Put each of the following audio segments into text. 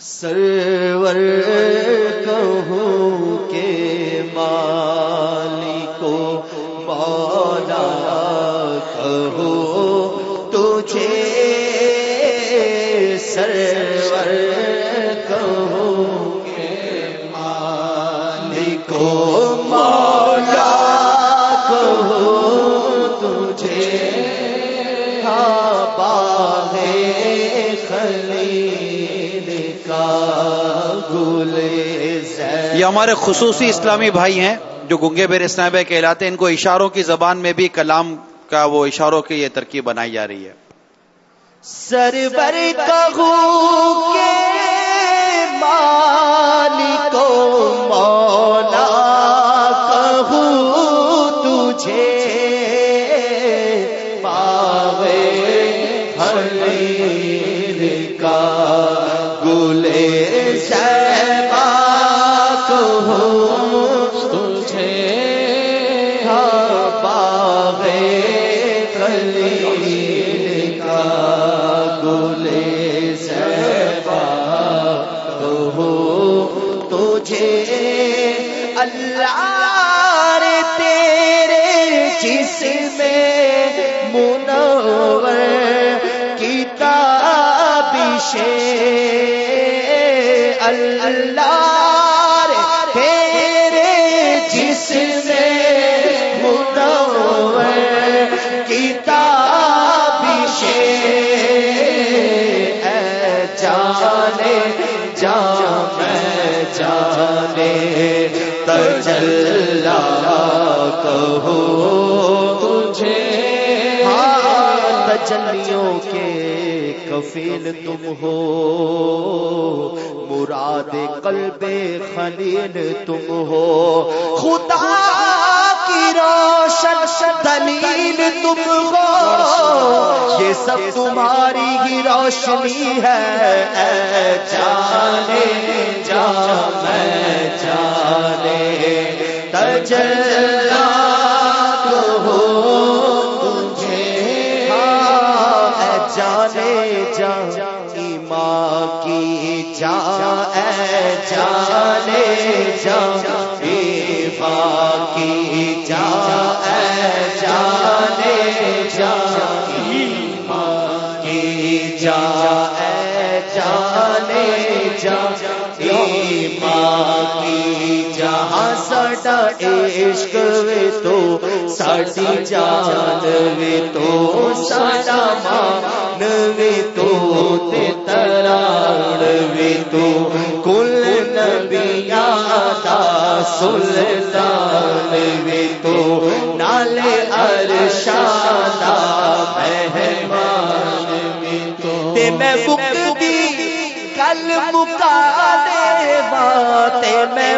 سرور کہوں کے مالی کو مولا کہو تجھے سرور کہوں کے مالی کو مولا کہو تجھے ہاں باغے خلیل یہ ہمارے خصوصی اسلامی بھائی ہیں جو گنگے بیر اسلام کہلاتے ہیں، ان کو اشاروں کی زبان میں بھی کلام کا وہ اشاروں کی یہ ترکیب بنائی جا رہی ہے۔ سرور کہوں کے مالک مولا کہوں تجھے اللہ رے تیرے جس میں منور کتاب اللہ رے تیرے جس میں منور کتاب اے جانے جان میں جانے تجلا کہو تجھے تجلیوں کے کفیل تم ہو مراد قلب خلیل تم ہو۔ خدا روشن دلیل تم ہو یہ سب تمہاری ہی روشنی ہے۔ اے جانے جان میں جانے۔ تجلا کہو تجھے۔ ہاں، اے جانے جان ایمان کی جان۔ اے جانے جان جان ایمان کی جانے جان ایمان کی جہاں ساڈا عشق وے تو، ساڈی جان وے تو، ساڈا مان وے تو، تے تران وے تو، کل نبیاں دا سلطان گل مکا دے باتے میں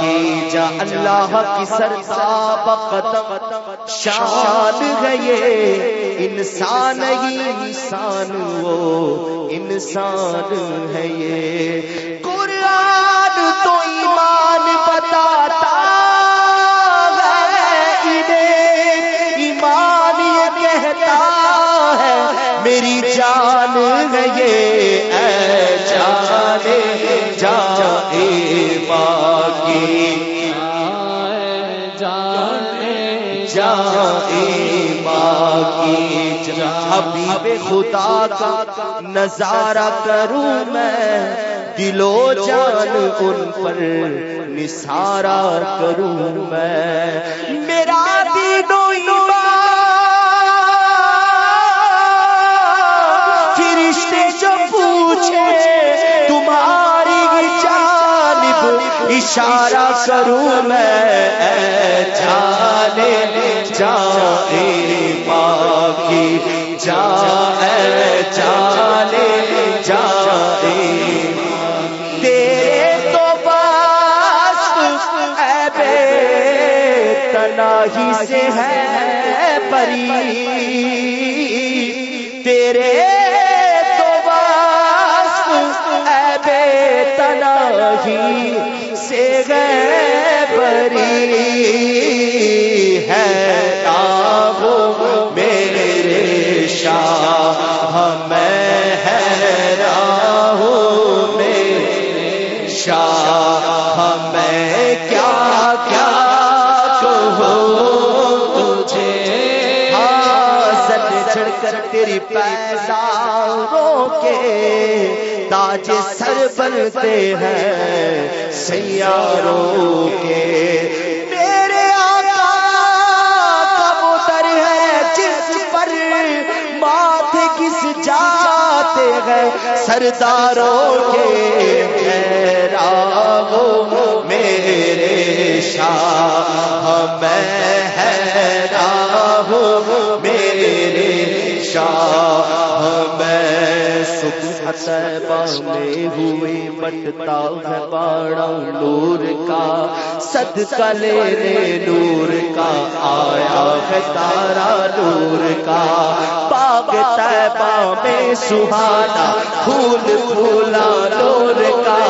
کی جا اللہ کی سرتاب قدم شان ہے یہ۔ انسان ہی انسان وہ، انسان ہے یہ۔ قرآن تو ایمان بتاتا ہے، انہیں ایمان یہ کہتا ہے، میری جان ہے یہ باقی حبیب خدا کا نظارہ کروں میں، دلو جان ان پر نثارا کروں میں۔ میرا دینو فرشتے جو پوچھے، تمہاری جانب اشارہ کروں میں۔ اے جانے جانے باقی۔ جا اے جانے تیرے تو بس اے بے تناہی سے ہے پری۔ تیرے تو بس اے بے تنہی سے گئے بری ہے کیا کیا تجھے؟ ہاں سر چڑھ کر تیری پیساروں کے تاج سر بنتے ہیں سیاروں کے۔ میرے آقا کبوتر ہے، جس پر ماتھے کس جاتے ہیں؟ سرداروں کے۔ شاہ میں ہے راہو میرے شاہ میں صبح طیبہ میں ہوئے بٹتا ہے باڑا نور کا، صدقہ لینے نور کا، آیا ہے تارا نور کا۔ باغ طیبہ میں سہانا، پھول پھولا نور کا۔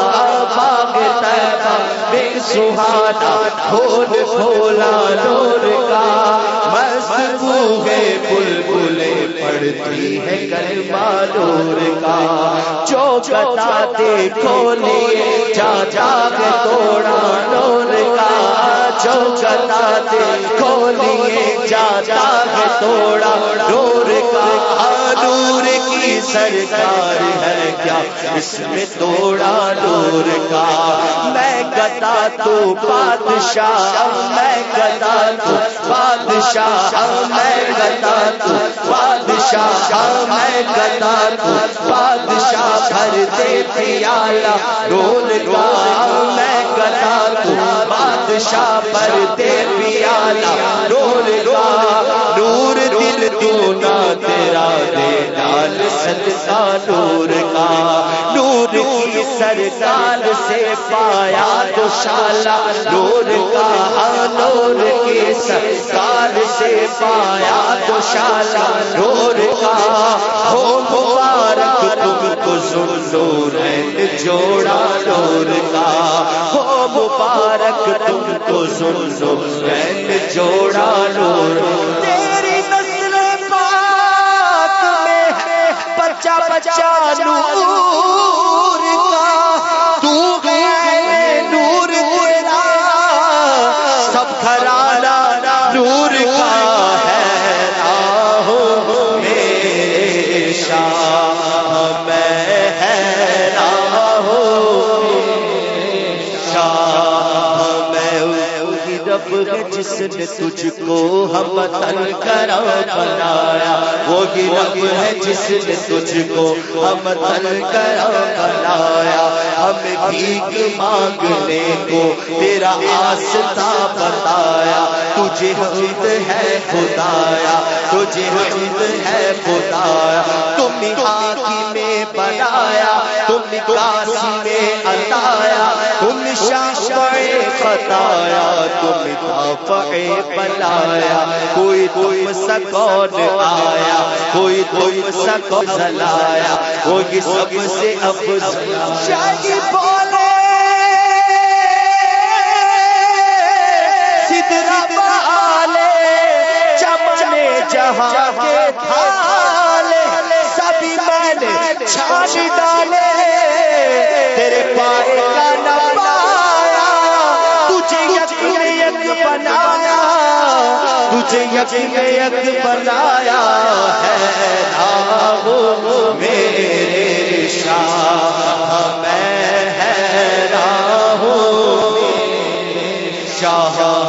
سہانا پھول پھولا نور کا۔ مست ہے بلبلے پڑتی ہے کلمہ نور کا۔ جو بتاتے کھولیے جا جا کے توڑا نور کا۔ جو بتاتے کھولیے جا جا کے توڑا نور کا۔ نور کی سرکار ہے کیا؟ اس میں توڑا نور کا۔ میں گدا تو بادشاہ، میں گدا تو بادشاہ، میں گدا تو بادشاہ، میں گدا تو بادشاہ۔ بھر دے پیالہ رول کا۔ میں گدا تو بادشاہ، بھر دے پیالہ رول کا۔ نور دل دونا تیرا دے ڈال صدقہ نور کا۔ نور کی سرکار سے پایا تو شالا نور کا۔ نور کی سرکار سے پایا تو شالا نور کا۔ ہو مبارک تم کو نور جوڑا نور کا۔ ہو مبارک تم کو نور جوڑا نور۔ چالو جس نے تجھ کو ہم وطن کرم بنایا وہی رب ہے جس نے تجھ کو ہم وطن کرم بنایا۔ ہم بھیک مانگنے کو تیرا آستا بتایا، تجھے حمد ہے خدایا۔ تجھے حمد ہے خدایا، تم آکی میں بنایا، تم کاسی میں اتایا تم شاشوئے خطایا تم دافعے بلایا کوئی تم سکون آیا، کوئی تم سکون زلایا کوئی سب سے افضل شاہی بولے جہاں کے تھالے سبھی میں نے چھاش ڈالے، تیرے پائے کا نہ پایا تجھے یک یک بنایا، تجھے یک یک بنایا، ہے راہو میرے شاہ، میں ہے راہو شاہ۔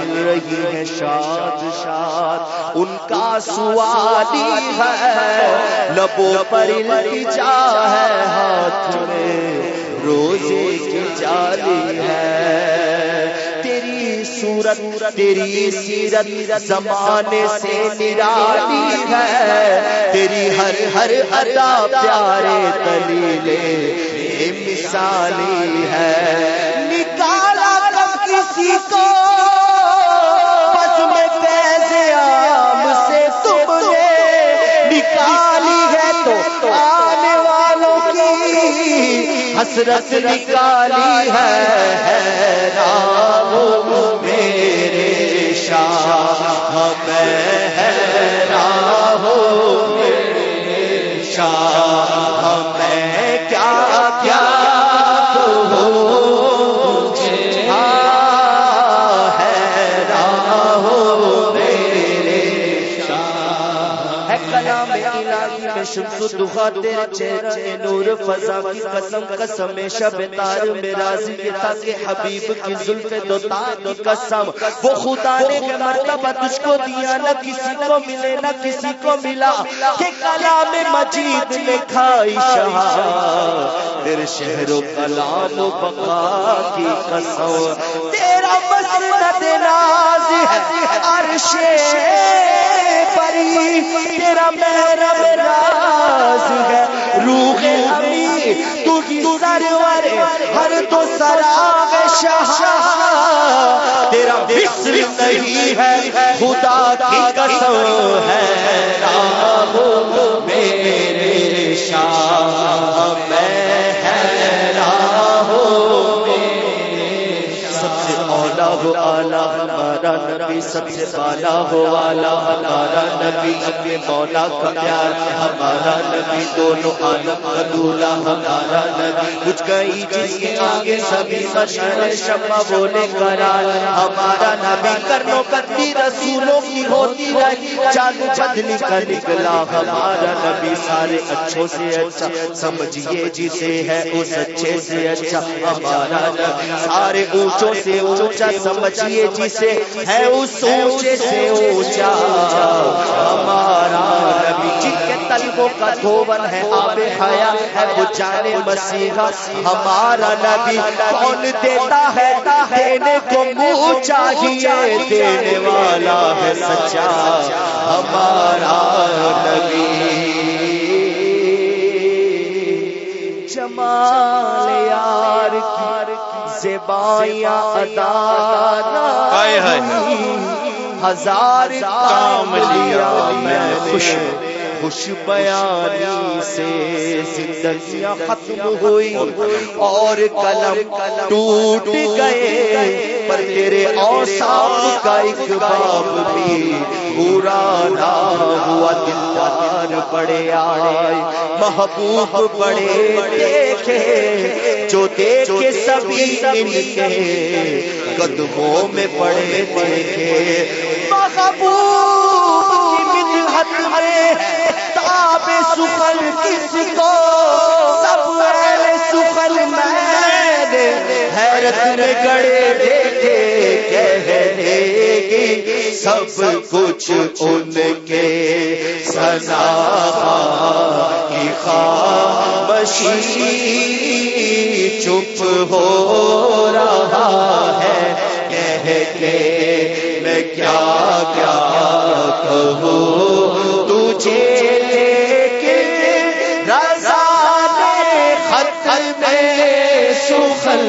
ہے مل رہی ہے شاد شاد، ان کا سوالی ہے۔ لبوں پر التجا ہے، ہاتھ میں روزے کی جالی ہے۔ تیری صورت، تیری سیرت زمانے سے نرالی ہے۔ تیری ہر ہر ادا پیارے دلیلے مثالی ہے۔ حسرت نکالی ہے رام میرے شاہ ہاں میں ہے راہو میرے شاہ۔ دخا تیرے چہرہ نور فضا کی قسم قسم شب تار میں راضی کے تاکہ حبیب کی ظلف دو تار کی قسم وہ خدا نے کہ مرتبہ تجھ کو دیا، نہ کسی کو ملے، نہ کسی کو ملا کہ کلام مجید نے کھائی شہا تیرے شہر و کلام و بقا کی قسم۔ تیرا مسند ناز ہے، عرش پری، تیرا محرم راز ہے۔ روح امی تو کی سرور، ہر تو سراغ شاہ۔ تیرا بسر نہیں ہے، خدا کی قسم ہے۔ رام میرے شاہ، میں ہے رام سب سے اولا ہو آلہ ہمارا نبی سب سے بالا ہو والا، ہمارا نبی اپنے مولا کا پیار، ہمارا نبی دونوں عالم کا دولا، ہمارا نبی کچھ گئی جس کے آگے سبھی مشہر شمع بولے قرار، ہمارا نبی کرنو کرتی، رسولوں کی ہوتی رہی چاند بدلی کا نکلا، ہمارا نبی سارے اچھوں سے اچھا سمجھیے جسے ہے اس اچھے سے اچھا ہمارا نبی سارے اونچوں سے اونچا، سمجھیے جسے ہے اس اونچے سے اونچا، ہمارا نبی۔ جن کے طلبوں کا دھوون ہے آب حیا، ہے وہ جانے مسیحا۔ ہمارا نبی کون دیتا ہے؟ دینے کو منہ چاہیے، دینے والا ہے سچا۔ ہمارا نبی۔ جمال یار کی زبائیاں ادا ہزار کام لیا میں خوش خوش بیانی سے زندگیاں ختم ہوئی اور قلم ٹوٹ گئے، پر تیرے اوساف کا ایک باب بھی پورا نہ ہوا دلدار بڑے آئے، محبوب بڑے دیکھے، جو دیکھ کے سبھی ان کے قدموں میں پڑے دیکھے۔ محبوب کی مدحت میں تاب سخن کس کو؟ سب اہل سخن میں حیرت میں گڑے دیکھے کہنے گی سب کچھ ان کے سنا کی خامشی چپ ہو رہا ہے۔ کہہ کے میں کیا کیا کہوں؟ تجھے رضا خط میں سخل